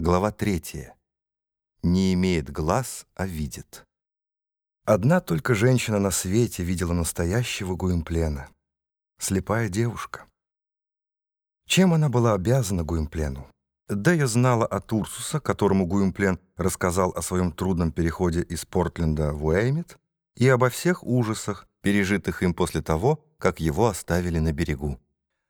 Глава третья. Не имеет глаз, а видит. Одна только женщина на свете видела настоящего Гуимплена. Слепая девушка. Чем она была обязана Гуимплену? Да я знала от Урсуса, которому Гуимплен рассказал о своем трудном переходе из Портленда в Уэймит и обо всех ужасах, пережитых им после того, как его оставили на берегу.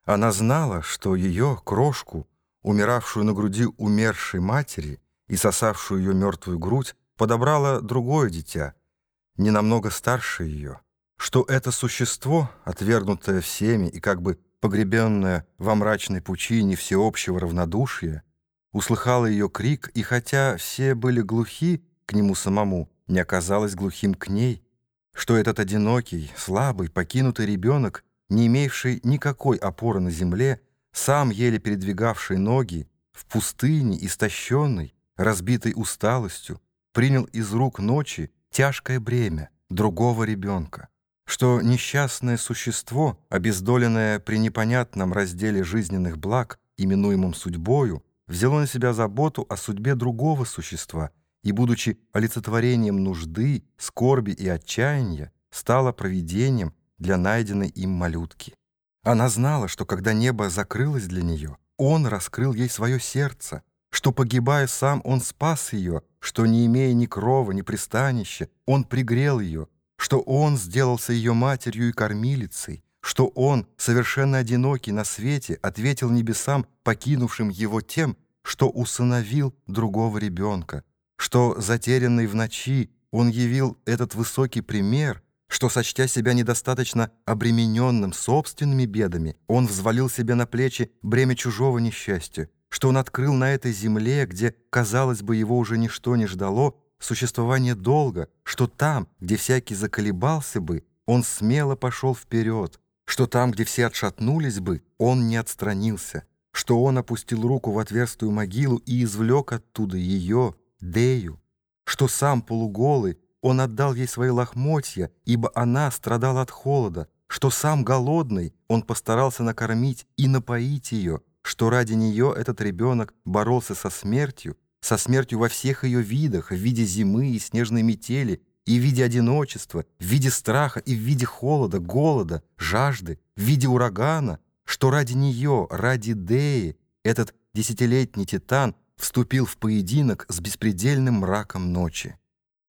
Она знала, что ее, крошку, умиравшую на груди умершей матери и сосавшую ее мертвую грудь, подобрала другое дитя, не намного старше ее, что это существо, отвергнутое всеми и как бы погребенное во мрачной пучине всеобщего равнодушия, услыхало ее крик, и хотя все были глухи к нему самому, не оказалось глухим к ней, что этот одинокий, слабый, покинутый ребенок, не имевший никакой опоры на земле, сам еле передвигавший ноги, в пустыне, истощенный, разбитый усталостью, принял из рук ночи тяжкое бремя другого ребенка, что несчастное существо, обездоленное при непонятном разделе жизненных благ, именуемом судьбою, взяло на себя заботу о судьбе другого существа и, будучи олицетворением нужды, скорби и отчаяния, стало провидением для найденной им малютки. Она знала, что когда небо закрылось для нее, он раскрыл ей свое сердце, что, погибая сам, он спас ее, что, не имея ни крова, ни пристанища, он пригрел ее, что он сделался ее матерью и кормилицей, что он, совершенно одинокий на свете, ответил небесам, покинувшим его тем, что усыновил другого ребенка, что, затерянный в ночи, он явил этот высокий пример — что, сочтя себя недостаточно обремененным собственными бедами, он взвалил себе на плечи бремя чужого несчастья, что он открыл на этой земле, где, казалось бы, его уже ничто не ждало, существование долга, что там, где всякий заколебался бы, он смело пошел вперед, что там, где все отшатнулись бы, он не отстранился, что он опустил руку в отверстую могилу и извлек оттуда ее, Дею, что сам полуголый, он отдал ей свои лохмотья, ибо она страдала от холода, что сам голодный он постарался накормить и напоить ее, что ради нее этот ребенок боролся со смертью, со смертью во всех ее видах, в виде зимы и снежной метели, и в виде одиночества, в виде страха и в виде холода, голода, жажды, в виде урагана, что ради нее, ради Деи, этот десятилетний титан вступил в поединок с беспредельным мраком ночи.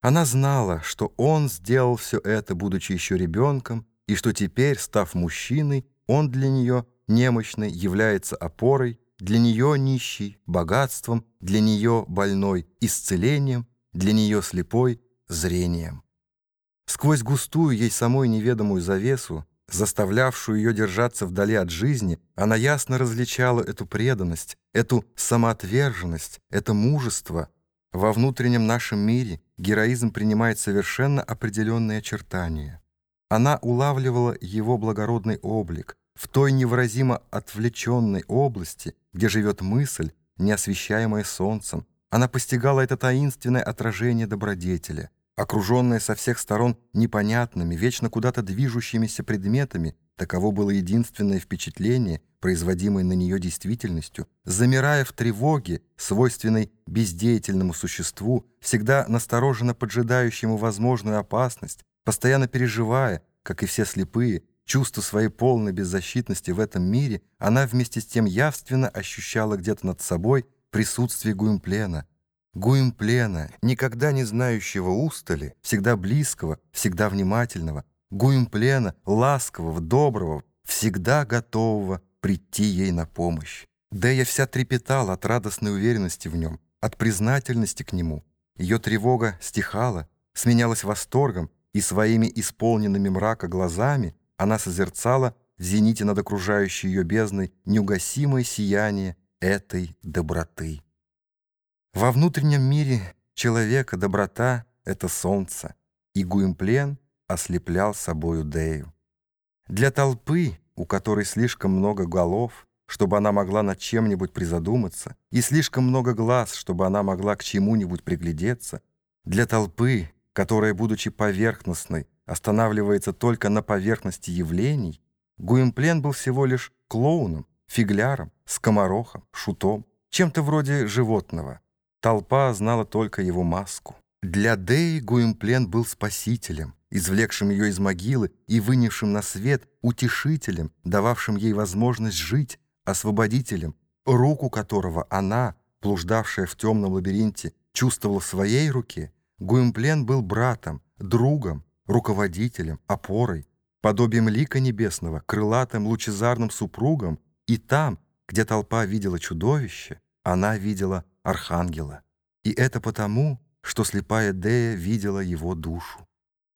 Она знала, что он сделал все это, будучи еще ребенком, и что теперь, став мужчиной, он для нее, немощный, является опорой, для нее нищий, богатством, для нее больной, исцелением, для нее слепой, зрением. Сквозь густую ей самой неведомую завесу, заставлявшую ее держаться вдали от жизни, она ясно различала эту преданность, эту самоотверженность, это мужество — во внутреннем нашем мире героизм принимает совершенно определенные очертания. Она улавливала его благородный облик в той невыразимо отвлеченной области, где живет мысль, не освещаемая солнцем. Она постигала это таинственное отражение добродетеля, окруженное со всех сторон непонятными, вечно куда-то движущимися предметами, таково было единственное впечатление, производимой на нее действительностью, замирая в тревоге, свойственной бездеятельному существу, всегда настороженно поджидающему возможную опасность, постоянно переживая, как и все слепые, чувство своей полной беззащитности в этом мире, она вместе с тем явственно ощущала где-то над собой присутствие Гуимплена. Гуимплена, никогда не знающего устали, всегда близкого, всегда внимательного, Гуимплена, ласкового, доброго, всегда готового прийти ей на помощь. Да я вся трепетала от радостной уверенности в нем, от признательности к нему. Ее тревога стихала, сменялась восторгом, и своими исполненными мрака глазами она созерцала в зените над окружающей ее бездной неугасимое сияние этой доброты. Во внутреннем мире человека доброта — это солнце, и Гуимплен ослеплял собою Дею. Для толпы у которой слишком много голов, чтобы она могла над чем-нибудь призадуматься, и слишком много глаз, чтобы она могла к чему-нибудь приглядеться, для толпы, которая, будучи поверхностной, останавливается только на поверхности явлений, Гуимплен был всего лишь клоуном, фигляром, скоморохом, шутом, чем-то вроде животного. Толпа знала только его маску. Для Деи Гуимплен был спасителем, извлекшим ее из могилы и вынесшим на свет, утешителем, дававшим ей возможность жить, освободителем, руку которого она, блуждавшая в темном лабиринте, чувствовала в своей руке, Гуимплен был братом, другом, руководителем, опорой, подобием лика небесного, крылатым лучезарным супругом, и там, где толпа видела чудовище, она видела архангела. И это потому, что слепая Дея видела его душу.